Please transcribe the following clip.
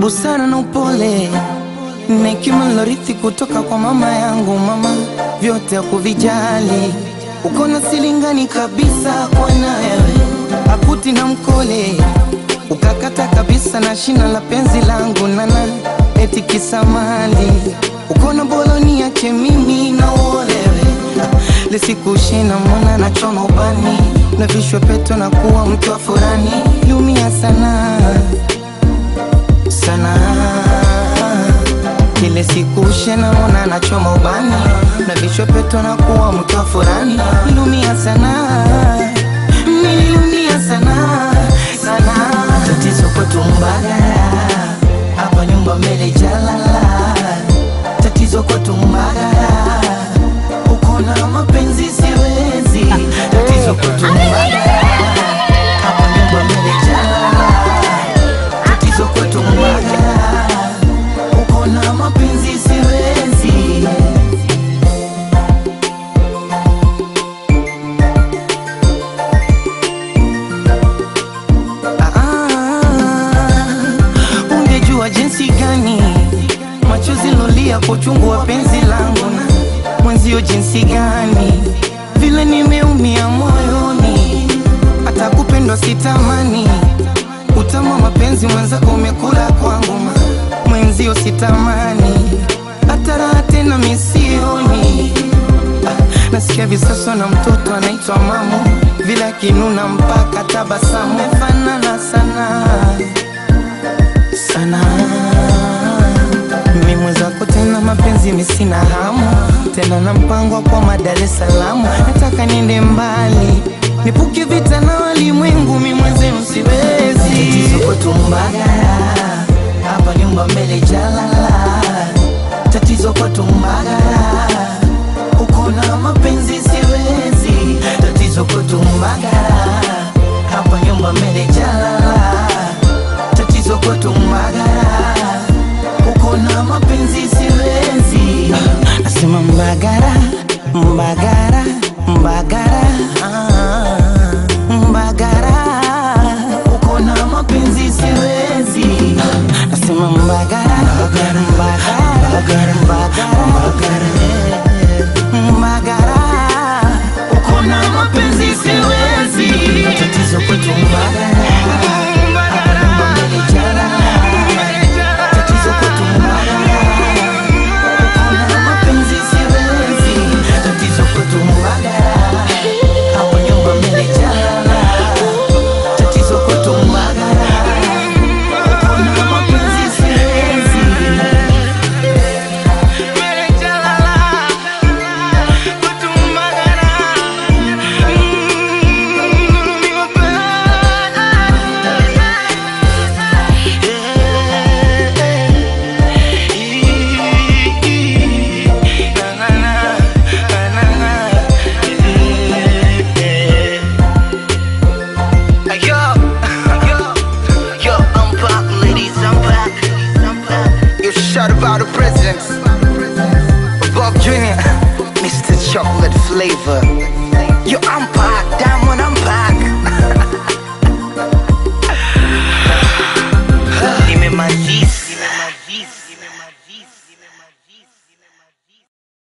busara na upole na hekima nilorithi kutoka kwa mama yangu. Mama vyote hakuvijali, uko na silingani kabisa kwa wewe, akuti na mkole ukakata kabisa na shina la penzi langu. Nana eti kisamali. Uko na boloni yake mimi na uolewe lisikushina mwana na choma ubani? Na vishwe peto na kuwa mtu wa furani. Lumia sana. Sana. Kile siku shena mwana na ubani? Na vishwe peto na kuwa mtu wa furani. Lumia sana machozi kuchungua penzi langu na mwenzio jinsi gani? Vile nimeumia moyoni hata kupendwa sitamani. Utama mapenzi mwenzako umekula kwangu mwenzio sitamani. Hata raha tena misioni Ah, nasikia visasa na mtoto anaitwa mamo, vile akinuna mpaka tabasamu. Mefanana sana mapenzi sina hamu. Tena na mpango kwa Dar es Salaam. Nataka niende mbali. Nipuke vita na walimwengu mi mwenzenu siwezi tatizo kwetu Mbagala hapa nyumba mbele jalala. Tatizo kwa Mbagala uko na mapenzi siwezi. Tatizo kwa Mbagala Flavor.